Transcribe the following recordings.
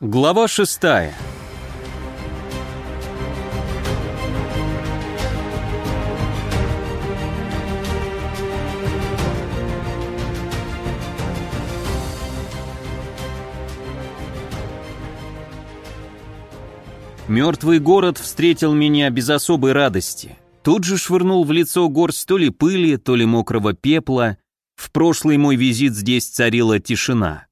Глава шестая. Мертвый город встретил меня без особой радости. Тут же швырнул в лицо горсть то ли пыли, то ли мокрого пепла. В прошлый мой визит здесь царила тишина.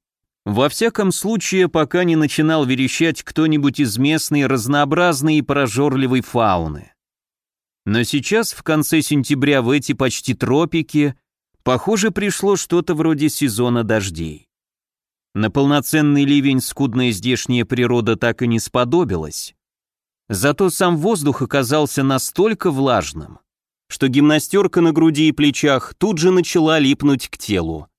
Во всяком случае, пока не начинал верещать кто-нибудь из местной разнообразной и прожорливой фауны. Но сейчас, в конце сентября, в эти почти тропики, похоже, пришло что-то вроде сезона дождей. На полноценный ливень скудная здешняя природа так и не сподобилась. Зато сам воздух оказался настолько влажным, что гимнастерка на груди и плечах тут же начала липнуть к телу.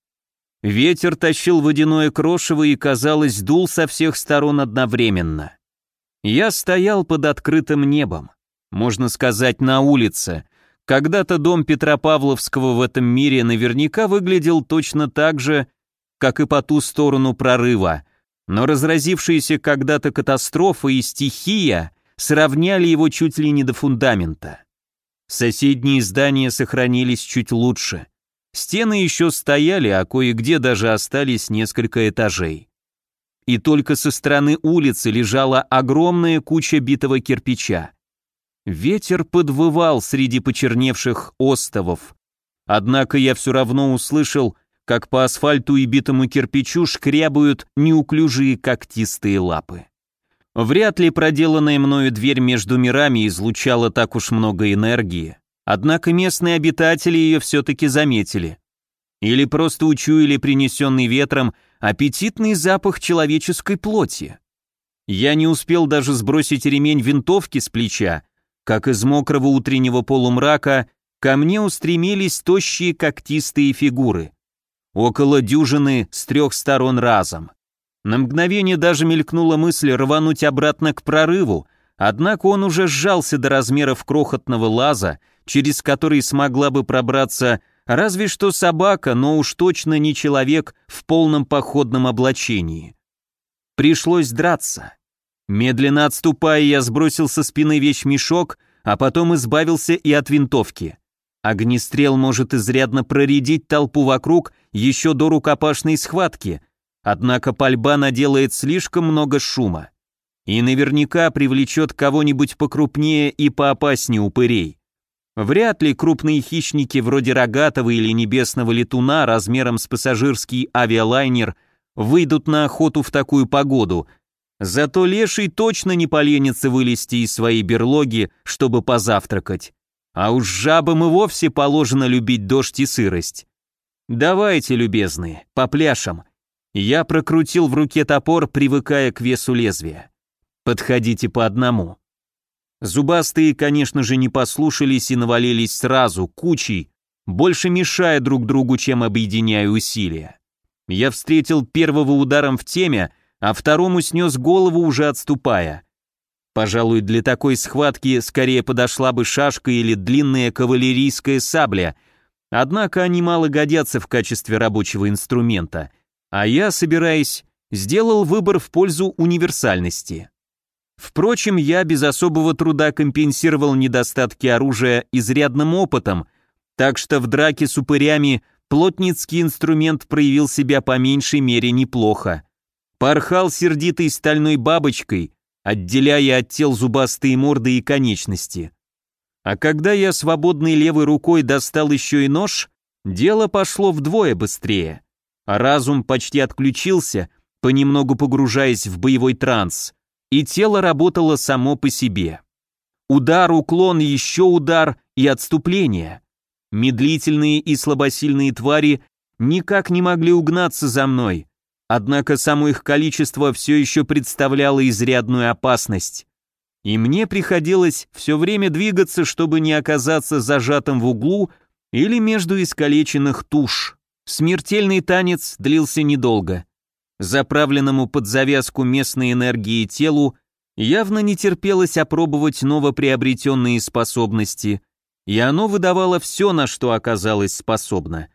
Ветер тащил водяное крошево и, казалось, дул со всех сторон одновременно. Я стоял под открытым небом, можно сказать, на улице. Когда-то дом Петропавловского в этом мире наверняка выглядел точно так же, как и по ту сторону прорыва, но разразившиеся когда-то катастрофа и стихия сравняли его чуть ли не до фундамента. Соседние здания сохранились чуть лучше – Стены еще стояли, а кое-где даже остались несколько этажей. И только со стороны улицы лежала огромная куча битого кирпича. Ветер подвывал среди почерневших остовов. Однако я все равно услышал, как по асфальту и битому кирпичу шкрябают неуклюжие когтистые лапы. Вряд ли проделанная мною дверь между мирами излучала так уж много энергии, Однако местные обитатели ее все-таки заметили. Или просто учуяли принесенный ветром аппетитный запах человеческой плоти. Я не успел даже сбросить ремень винтовки с плеча, как из мокрого утреннего полумрака ко мне устремились тощие когтистые фигуры. Около дюжины с трех сторон разом. На мгновение даже мелькнула мысль рвануть обратно к прорыву, однако он уже сжался до размеров крохотного лаза через который смогла бы пробраться разве что собака, но уж точно не человек в полном походном облачении. Пришлось драться. Медленно отступая, я сбросил со спины вещмешок, а потом избавился и от винтовки. Огнестрел может изрядно проредить толпу вокруг еще до рукопашной схватки, однако пальба наделает слишком много шума. И наверняка привлечет кого-нибудь покрупнее и поопаснее упырей. Вряд ли крупные хищники вроде рогатого или небесного летуна размером с пассажирский авиалайнер выйдут на охоту в такую погоду. Зато леший точно не поленится вылезти из своей берлоги, чтобы позавтракать. А уж жабам и вовсе положено любить дождь и сырость. Давайте, любезные, по пляшам. Я прокрутил в руке топор, привыкая к весу лезвия. Подходите по одному. Зубастые, конечно же, не послушались и навалились сразу, кучей, больше мешая друг другу, чем объединяя усилия. Я встретил первого ударом в теме, а второму снес голову, уже отступая. Пожалуй, для такой схватки скорее подошла бы шашка или длинная кавалерийская сабля, однако они мало годятся в качестве рабочего инструмента, а я, собираясь, сделал выбор в пользу универсальности. Впрочем, я без особого труда компенсировал недостатки оружия изрядным опытом, так что в драке с упырями плотницкий инструмент проявил себя по меньшей мере неплохо. Порхал сердитой стальной бабочкой, отделяя от тел зубастые морды и конечности. А когда я свободной левой рукой достал еще и нож, дело пошло вдвое быстрее. А разум почти отключился, понемногу погружаясь в боевой транс и тело работало само по себе. Удар, уклон, еще удар и отступление. Медлительные и слабосильные твари никак не могли угнаться за мной, однако само их количество все еще представляло изрядную опасность. И мне приходилось все время двигаться, чтобы не оказаться зажатым в углу или между искалеченных туш. Смертельный танец длился недолго заправленному под завязку местной энергии телу, явно не терпелось опробовать новоприобретенные способности, и оно выдавало все, на что оказалось способно.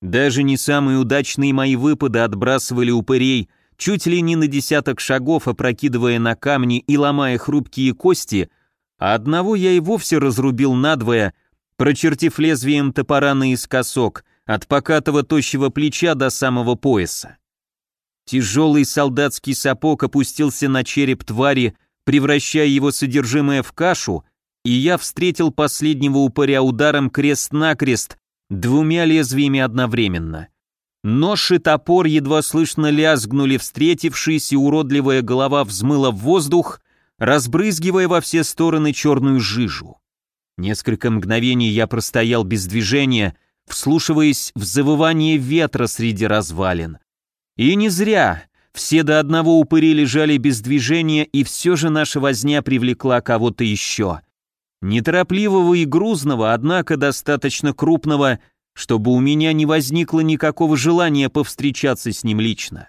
Даже не самые удачные мои выпады отбрасывали упырей чуть ли не на десяток шагов опрокидывая на камни и ломая хрупкие кости, а одного я и вовсе разрубил надвое, прочертив лезвием топора наискосок, от покатого тощего плеча до самого пояса. Тяжелый солдатский сапог опустился на череп твари, превращая его содержимое в кашу, и я встретил последнего упыря ударом крест-накрест двумя лезвиями одновременно. Нож и топор едва слышно лязгнули, встретившись, и уродливая голова взмыла в воздух, разбрызгивая во все стороны черную жижу. Несколько мгновений я простоял без движения, вслушиваясь в завывание ветра среди развалин. И не зря. Все до одного упыри лежали без движения, и все же наша возня привлекла кого-то еще. Неторопливого и грузного, однако достаточно крупного, чтобы у меня не возникло никакого желания повстречаться с ним лично.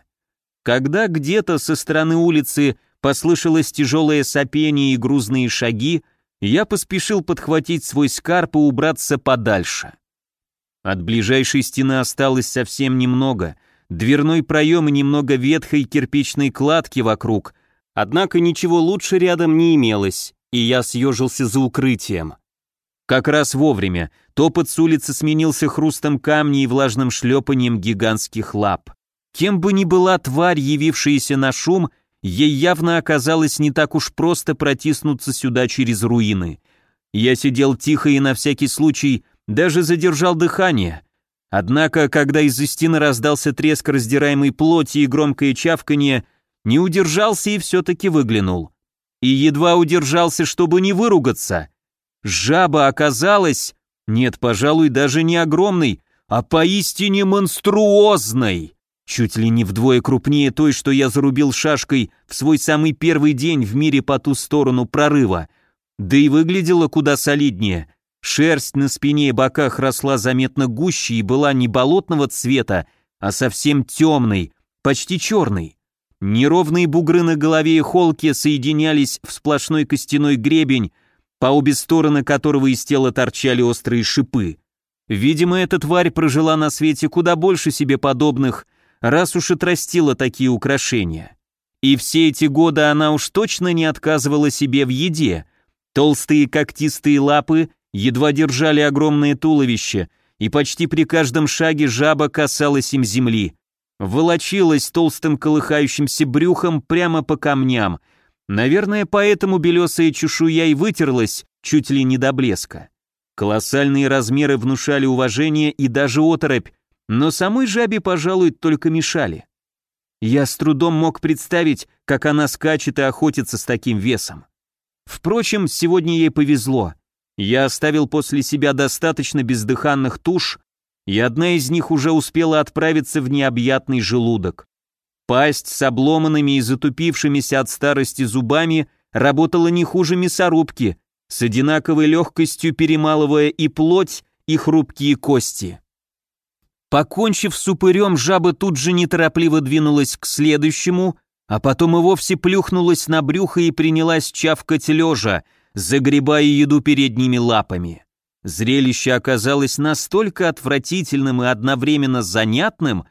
Когда где-то со стороны улицы послышалось тяжелое сопение и грузные шаги, я поспешил подхватить свой скарб и убраться подальше. От ближайшей стены осталось совсем немного, дверной проем и немного ветхой кирпичной кладки вокруг, однако ничего лучше рядом не имелось, и я съежился за укрытием. Как раз вовремя топот с улицы сменился хрустом камней и влажным шлепанием гигантских лап. Кем бы ни была тварь, явившаяся на шум, ей явно оказалось не так уж просто протиснуться сюда через руины. Я сидел тихо и на всякий случай даже задержал дыхание. Однако, когда из-за стены раздался треск раздираемой плоти и громкое чавканье, не удержался и все-таки выглянул и едва удержался, чтобы не выругаться. Жаба оказалась, нет, пожалуй, даже не огромной, а поистине монструозной. Чуть ли не вдвое крупнее той, что я зарубил шашкой в свой самый первый день в мире по ту сторону прорыва. Да и выглядела куда солиднее. Шерсть на спине и боках росла заметно гуще и была не болотного цвета, а совсем темной, почти черной. Неровные бугры на голове и холке соединялись в сплошной костяной гребень, по обе стороны которого из тела торчали острые шипы. Видимо, эта тварь прожила на свете куда больше себе подобных, раз уж отрастила такие украшения. И все эти годы она уж точно не отказывала себе в еде. Толстые когтистые лапы едва держали огромное туловище, и почти при каждом шаге жаба касалась им земли волочилась толстым колыхающимся брюхом прямо по камням. Наверное, поэтому белесая чешуя и вытерлась чуть ли не до блеска. Колоссальные размеры внушали уважение и даже оторопь, но самой жабе, пожалуй, только мешали. Я с трудом мог представить, как она скачет и охотится с таким весом. Впрочем, сегодня ей повезло. Я оставил после себя достаточно бездыханных туш, и одна из них уже успела отправиться в необъятный желудок. Пасть с обломанными и затупившимися от старости зубами работала не хуже мясорубки, с одинаковой легкостью перемалывая и плоть, и хрупкие кости. Покончив с упырем, жаба тут же неторопливо двинулась к следующему, а потом и вовсе плюхнулась на брюхо и принялась чавкать лежа, загребая еду передними лапами. Зрелище оказалось настолько отвратительным и одновременно занятным,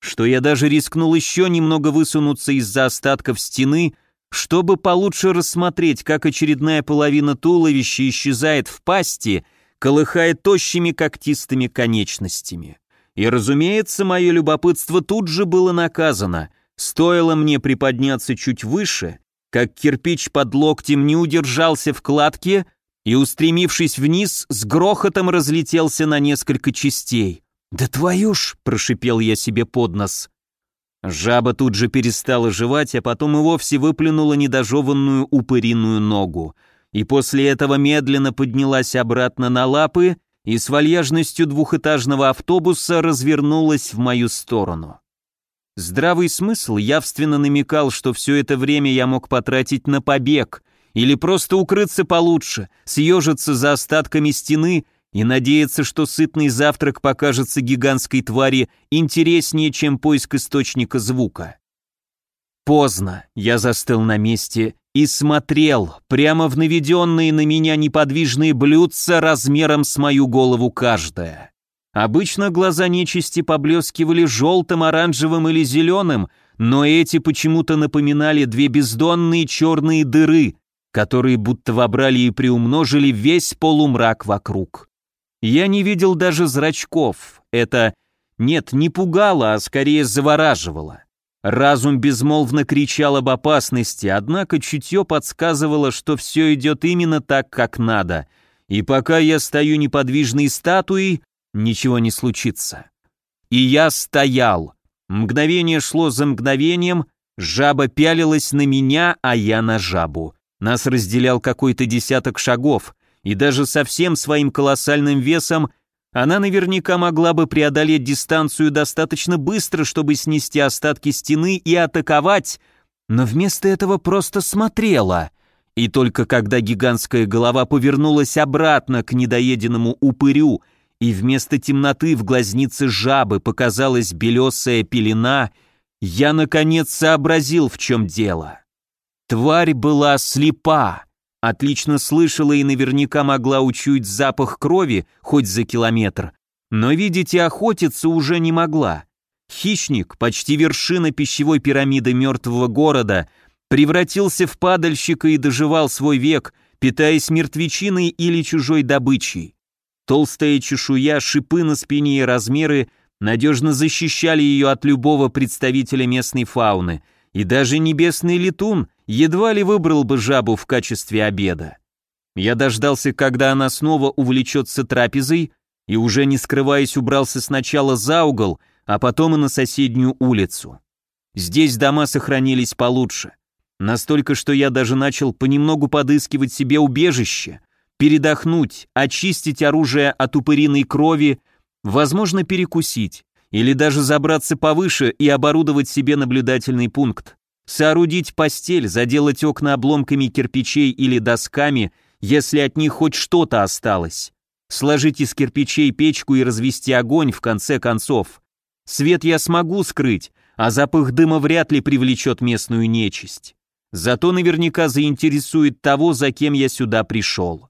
что я даже рискнул еще немного высунуться из-за остатков стены, чтобы получше рассмотреть, как очередная половина туловища исчезает в пасти, колыхая тощими когтистыми конечностями. И, разумеется, мое любопытство тут же было наказано. Стоило мне приподняться чуть выше, как кирпич под локтем не удержался в кладке, и, устремившись вниз, с грохотом разлетелся на несколько частей. «Да твою ж!» – прошипел я себе под нос. Жаба тут же перестала жевать, а потом и вовсе выплюнула недожеванную упыриную ногу. И после этого медленно поднялась обратно на лапы и с вальяжностью двухэтажного автобуса развернулась в мою сторону. Здравый смысл явственно намекал, что все это время я мог потратить на побег, или просто укрыться получше, съежиться за остатками стены и надеяться, что сытный завтрак покажется гигантской твари интереснее, чем поиск источника звука. Поздно, я застыл на месте и смотрел прямо в наведенные на меня неподвижные блюдца размером с мою голову каждая. Обычно глаза нечисти поблескивали желтым, оранжевым или зеленым, но эти почему-то напоминали две бездонные черные дыры, которые будто вобрали и приумножили весь полумрак вокруг. Я не видел даже зрачков, это, нет, не пугало, а скорее завораживало. Разум безмолвно кричал об опасности, однако чутье подсказывало, что все идет именно так, как надо, и пока я стою неподвижной статуей, ничего не случится. И я стоял. Мгновение шло за мгновением, жаба пялилась на меня, а я на жабу. Нас разделял какой-то десяток шагов, и даже со всем своим колоссальным весом она наверняка могла бы преодолеть дистанцию достаточно быстро, чтобы снести остатки стены и атаковать, но вместо этого просто смотрела. И только когда гигантская голова повернулась обратно к недоеденному упырю, и вместо темноты в глазнице жабы показалась белесая пелена, я наконец сообразил, в чем дело. Тварь была слепа, отлично слышала и наверняка могла учуять запах крови хоть за километр, но видеть охотиться уже не могла. Хищник, почти вершина пищевой пирамиды мертвого города, превратился в падальщика и доживал свой век, питаясь мертвечиной или чужой добычей. Толстая чешуя, шипы на спине и размеры надежно защищали ее от любого представителя местной фауны, и даже небесный летун едва ли выбрал бы жабу в качестве обеда. Я дождался, когда она снова увлечется трапезой, и уже не скрываясь убрался сначала за угол, а потом и на соседнюю улицу. Здесь дома сохранились получше. Настолько, что я даже начал понемногу подыскивать себе убежище, передохнуть, очистить оружие от упыриной крови, возможно, перекусить, или даже забраться повыше и оборудовать себе наблюдательный пункт. Соорудить постель, заделать окна обломками кирпичей или досками, если от них хоть что-то осталось. Сложить из кирпичей печку и развести огонь в конце концов. Свет я смогу скрыть, а запах дыма вряд ли привлечет местную нечисть. Зато наверняка заинтересует того, за кем я сюда пришел.